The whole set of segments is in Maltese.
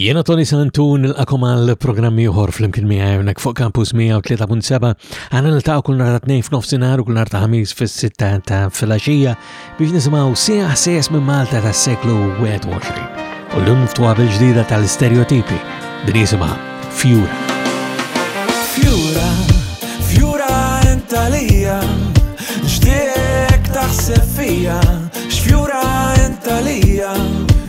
Jena Tony Santu nilqakom għal programm ieħor flimkien miegħi hawnhekk fuq Campus 103.7 għandna niltaqgħu kull nhar ta' tnejn f'nofsinhar u kull nhar ta' ħamis fis-sitta ta' filgħaxija biex nisimgħu sieħ sejjes minn Malta tas-seklu 21. U llum ftuha bil-ġdida tal-istereotipi din jisimha Fjura. Fjura, fjura enta lija, xtiek taħseb fija, xfjura enta lija.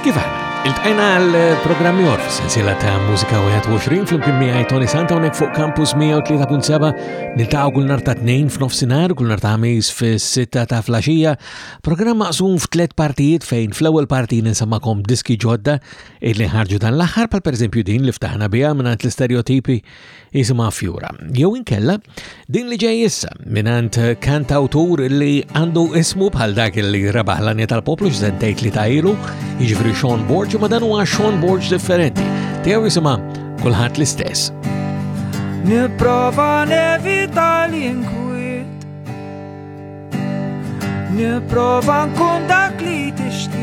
Kif aħna? Il-tqajna għal programmi or sensiela ta' mużika 21 fl-imkien miegħi Tony Santa hawnhekk fuq Campus 103.7 niltaqgħu kull nar ta' tnejn f'nofsinhar kull nar ta' ħamis fis-sitta ta' flaxija. Programm maqsum f'tliet partijiet fejn fl-ewwel parti ninsammakom diski ġodda illi ħarġu dan l-aħħar pal pereżempju din li ftaħna biha mingħand l-istereotipi jisimha Fjura. Jew inkella din li ġej issa minant kantawtur li għandu ismu bħal dak li rebaħ l-anja tal-poplu x'żentejt li tajilu, jiġri Sean Borg, ma dan huwa Sean Borg differenti. Tiegħu jisimha kulħadd l-istess. Niprofa nevita l-inkwit Niprofa nkun dak li tixtieq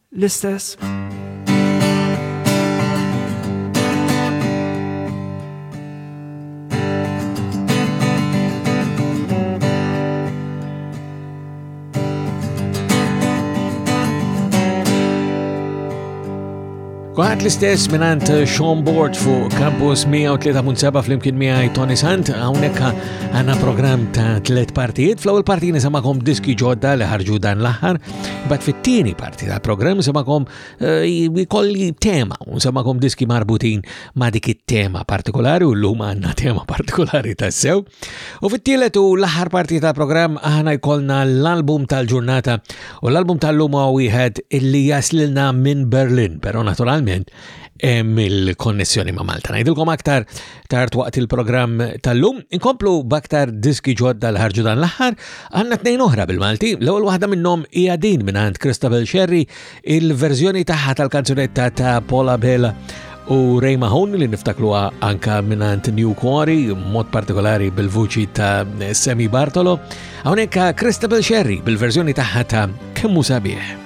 l-istess. Għat l-istess minant Sean Bord fu Campus 103.7 fl-imkien miħaj Tony Sant, għawnek għanna program ta' tlet partijiet, fl-ewel partijiet nisamakom diski ġodda li ħarġu dan l-ħar, Bat fit-tieni parti tal-programm semakom jkolli eh, tema, u semakom diski marbutin ma' dik it-tema partikolari u l-lum għanna tema partikolari tassew. U fit-tielet u l-aħħar parti tal-programm aħna jkollna l-album tal-ġurnata u l-album tal-lum huwa wieħed illi jaslilna minn Berlin, però naturalment mill-konnessjoni ma' Malta. Ngħidilkom aktar tard waqt il-programm tal-lum, inkomplu baktar diski ġodda l ħarġu dan l-aħħar, għandna tnejn oħra bil-Malti, l-ewwel waħda minnhom hija din mingħand Christabel Sherry, il-verżjoni tagħha tal-kanzunetta ta' Paula Bella u Ray Mahon li niftakluha anka mingħand New Quarry, mod partikolari bil-vuċi ta' Semi Bartolo, hawnhekk Christabel Sherry bil-verżjoni tagħha ta' Kemmu Sabiħ.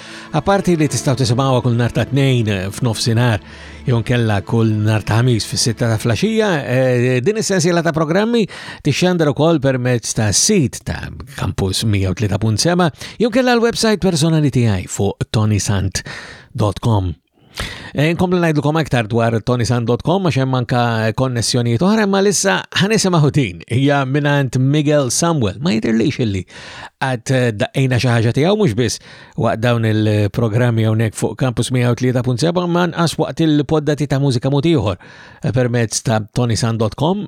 Apparti li tistgħu tisimgħuha kull nhar ta' tnejn eh, f'nofsinhar jew kella kull nhar ta' ħamis fis-sitta ta' flaxija, eh, din is-sensiela ta' programmi tixxandar ukoll permezz ta' sit ta' Campus 103.7 jew kella l-website personali tiegħi fuq tonisant.com. Eh, nkomplu najdlukom aktar dwar tonisan.com għax hemm anka konnessjonijiet oħra ma lissa ħanisimgħu din hija minant Miguel Samuel. Ma jidirlix illi għad eh, daqina xi ħaġa tiegħu mhux biss waqt dawn il-programmi hawnhekk fuq Campus 103.7 ma nqas waqt il-poddati ta' mużika mod ieħor eh, permezz ta' tonisan.com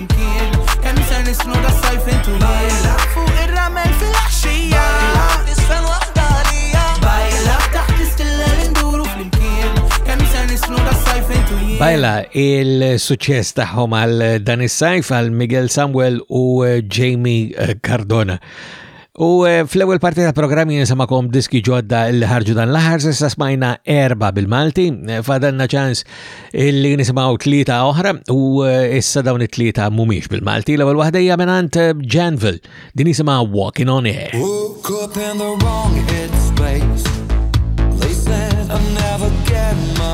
Bajla il-suċċess tagħhom għal dan is-sajf għal Miguel Samuel u Jamie Cardona. U eh, fl-ewwel parti tal-programm jien samakom diski ġodda li ħarġu dan l-aħħar s'issa smajna erba bil-Malti, eh, fadanna ċans li nisimgħu tlieta oħra u eh, issa dawn it-tlieta mhumiex bil-Malti. L-ewwel waħda hija mingħand Janville din jisimha Walking on Air. Woke up in the wrong headspace. They said I'll never get my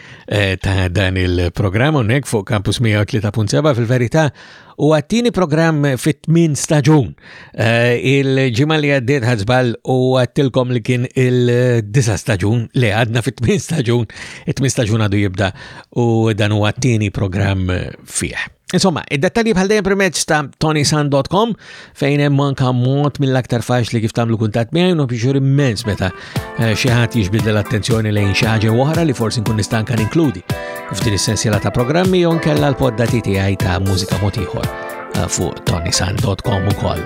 Eh, ta' dan il-programm unnek fuq Campus 103.7 fil-verità u għattini programm fit min staġun. Eh, Il-ġimma li għaddiet ħazbal u għattilkom li kien il-disa staġun li għadna fit min staġun, it min staġun għadu jibda u dan u għattini programm fieħ. Insomma, id-dettalji bħal dejjem permezz ta' tonisan.com fejn hemm anka mod mill-aktar faċli kif tagħmlu kuntatt miegħi u piċur immens meta eh, xi ħadd jiġbidel l-attenzjoni lejn xi ħaġa oħra li forsi nkun nista' anke ninkludi f'din is-sensiela ta' programmi jew nkella l-poddati tiegħi ta' mużika mod ieħor eh, fuq tonisan.com ukoll.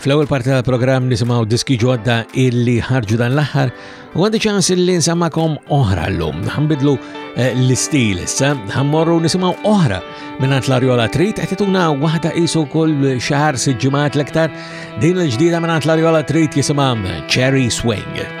Fl-ewwel parti tal-programm nisimgħu diski ġodda illi ħarġu dan l-aħħar u għandi ċans illi nsamakom oħra llum. Ħanbidlu eh, l-istil issa, ħammorru nisimgħu oħra minn l-arjola trit qed ituna waħda qisu kull xahar sitt ġimgħat l-iktar din l-ġdida minn l-arjola trit jisimha Cherry Swing.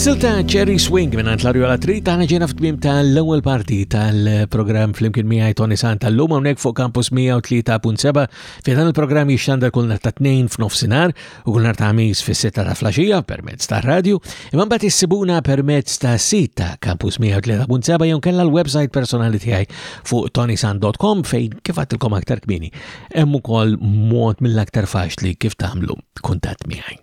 Silta Cherry Swing minn għant l-arjola trit għana ġena f'tmim tal-ewwel parti tal-programm fl-imkien miegħi Tony Sant tal-lum hawnhekk fuq Campus 103.7 fejn dan il-programm jixxandar kull nhar ta' tnejn f'nofsinhar u kull nhar ta' ħamis fis-sitta ta' flaxija permezz ta' radju, imma mbagħad issibuna permezz ta' sit ta' Campus 103.7 jew kella l-website personali tiegħi fuq tonisan.com fejn kif għatilkom aktar kmini hemm ukoll mod mill-aktar faċli kif tagħmlu kuntatt miegħi.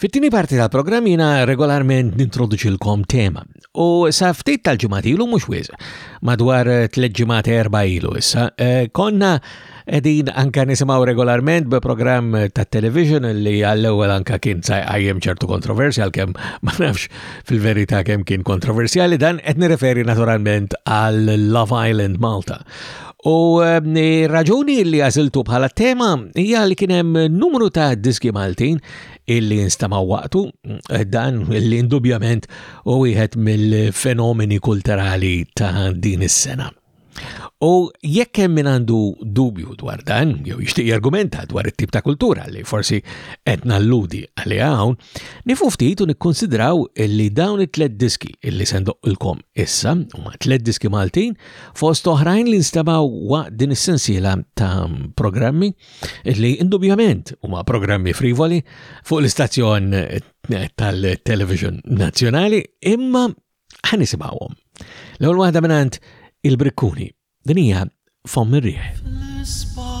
Fit-tieni parti tal-programm jiena regolarment nintroduċilkom tema U sa ftit tal-ġimgħat ilu mhux wisq, madwar tliet ġimgħat erba' ilu issa, eh, konna edin anka nisimaw regolarment be program ta' television li għall-ewwel anka kien għajjem ċertu kontroversi għal-kem ma nafx fil-verità kemm kien kontroversjali dan qed nirreferi naturalment għal Love Island Malta. U ehm, raġuni li għaziltu bħala tema hija li kien hemm numru ta' diski Maltin illi nstamaw waqtu, eh, dan illi indubjament u wieħed mill-fenomeni kulturali ta' din is-sena. U jekk hemm min għandu dubju dwar dan, jew jixtieq argumenta dwar it-tip ta' kultura li forsi qed nalludi għalli hawn, nifu ftit u nikkonsidraw li dawn it-tlet diski illi se ndoqqilkom issa huma tlet diski Maltin fost oħrajn li nstamaw waqt din is-sensiela ta' programmi Illi indubjament huma programmi frivoli fuq l-istazzjon tal-Television Nazzjonali imma ħanisimgħuhom. L-ewwel waħda mingħand il-Brikkuni. Din hija fomm ir-riħ.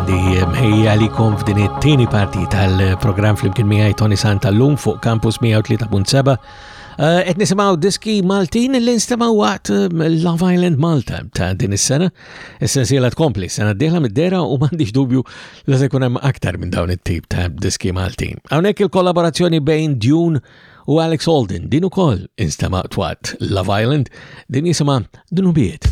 Di mħejja li kon f'din it-tieni parti tal-programm fl-imkien miegħi Tony Santa l-lum fuq Campus 103.7 eh, Qed nisimgħu diski Maltin li nstemaw waqt eh, Love Island Malta ta' din is-sena. Is-sensiela tkompli sena d-dieħla mid-dera u m'għandix dubju li se jkun hemm aktar minn dawn it-tip ta' diski Maltin. Hawnhekk il-kollaborazzjoni bejn Dune u Alex Holden din ukoll instema' twat Love Island din jisimha Dnubiet.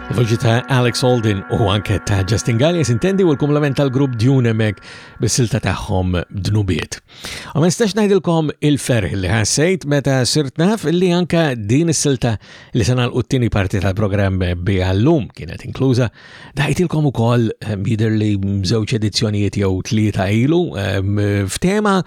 Voċi ta' Alex Holden u anke ta' Justin Gallia sintendi u l-kumlament tal-grupp Dune mek bis-silta tagħhom dnubiet. U ma nistax ngħidilkom il-ferħ li ħassejt meta sirt naf li anke din is-silta li se nagħlqu t-tieni parti tal-programm bi għallum kienet inkluża dajtilkom ukoll eh, jidher li żewġ edizzjonijiet jew tlieta ilu eh, f'tema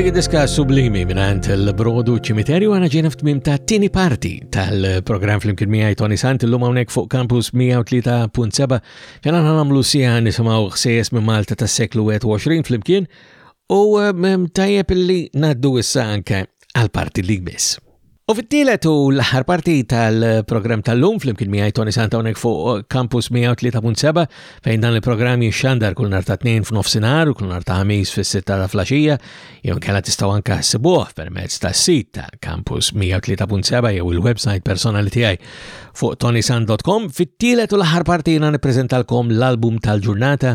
dik diska sublimi minant il-brodu ċimiterju għana ġena f'tmim ta' tini parti tal-program fl-imkien miħaj Tony Sant l-lum għonek fuq Campus 103.7 kena għamlu sija nisimaw xsejes minn Malta ta' seklu 21 fl-imkien U tajjeb li naddu issa anke għal-parti li jmiss. U fit-tielet u l-aħħar parti tal-programm tal-lum flimkien miegħi Tony Santonek fuq Campus 103.7 fejn dan il-programm jixxandar kull nhar ta' tnejn f'nofsinhar u kull nhar ta' ħamis fis-sitta ta' flaxija jew inkella tistgħu anke ssibuh permezz tas-sit ta' Campus 103.7 jew il-website personali tiegħi fuq tonisan.com. Fit-tielet u l-aħħar parti jiena nippreżentalkom l-album tal-ġurnata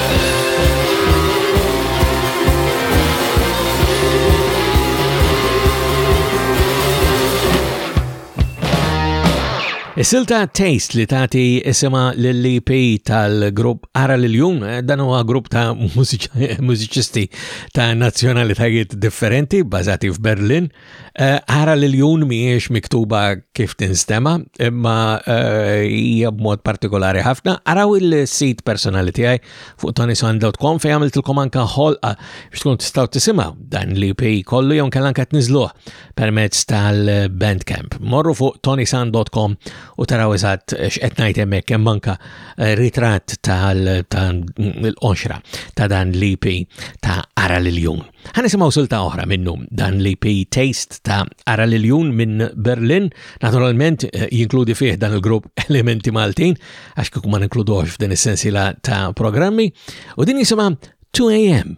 Is-silta Taste li tagħti isima l-LP e tal-grupp Ara l jum eh, dan huwa grupp ta' mużiċisti ta' nazzjonalitajiet differenti bażati f'Berlin Eh, Ħara l jun miex miktuba kif tinstema, imma eh, hija b'mod partikolari ħafna. Araw il-sit personali tiegħi fuq tonisan.com fejn għamiltilkom anka ħolqa biex tkun tistgħu tisimgħu dan li pej kollu jew kellha anke tniżluh permezz tal-Bandcamp. Morru fuq tonisan.com u taraw eżatt x'qed ngħid hemmhekk hemm anka eh, ritratt tal-qonxra ta' dan l-IP ta' Ara l jun Ħanisimgħu silta oħra minnu dan li pi Taste ta' Ara Liljun minn Berlin, naturalment eh, jinkludi fih dan il-grupp Elementi Maltin, għax kieku ma ninkludox f'din is-sensila ta' programmi, u din jisimha 2 AM.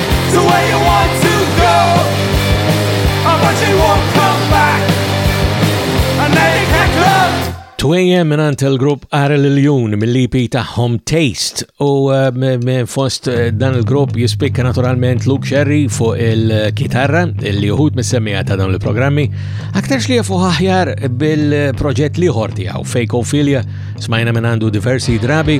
The way you want to go Oh but you won't come back And then you can't come Twejje minant il-grupp Ara l-Ljun mill-IP taħħom Taste u eh, fost eh, dan il-grupp jispikka naturalment Luke Sherry fuq il-kitarra li uħut mis-semmija ta' dawn il-programmi aktarx li jafu ħahjar bil-proġett liħor tijaw Fake Ophelia smajna minandu diversi drabi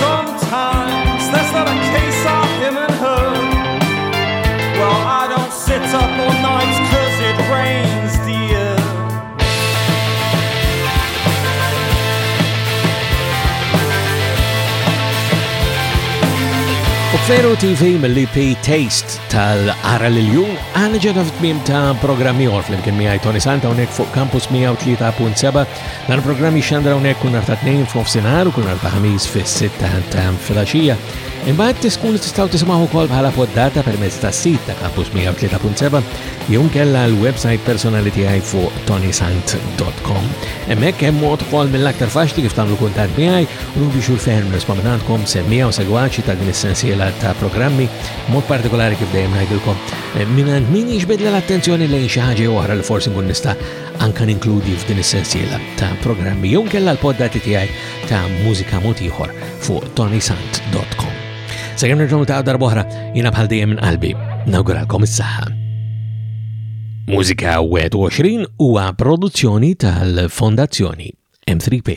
Sometimes that's not a case of him and her. Well, I don't sit up all night cause it rains, dear. Fero TV mill-IP Taste tal-Ara l-Jum għana ġena f'tmim ta' programmi għor fl-imkien miħaj Tony Santa unek fuq Campus 103.7 Dan il-programm jixxandra hawnhekk kull nhar ta' tnejn f'nofsinhar u kull nhar ta' ħamis fis-sitta ta' filgħaxija. Imbagħad tiskunu tistgħu tisimgħu wkoll bħala poddata permezz tas-sit ta' Campus 103.7 jew nkella l-website personali tiegħi fuq tonisant.com. Hemmhekk hemm mod ukoll mill-aktar faċli kif tagħmlu kuntatt miegħi u nudi xul ferm niskomandantkom semmija u segwaċi ta' din is-sensiela ta' programmi mod partikolari kif dejjem ngħidilkom. Eh, Minant min jiġbidla l-attenzjoni lejn xi ħaġa oħra li forsi nkun nista' anka ninkludi f'din is-sensiela ta' programmi jew kella l-poddati tiegħi ta' mużika mod ieħor fuq tonysant.com. Sa kemm nerġgħu ta' darbohra jiena bħal dejjem minn qalbi nawguralkom is-saħħa. Mużika 21 huwa produzzjoni tal-Fondazzjoni M3P.